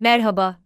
Merhaba,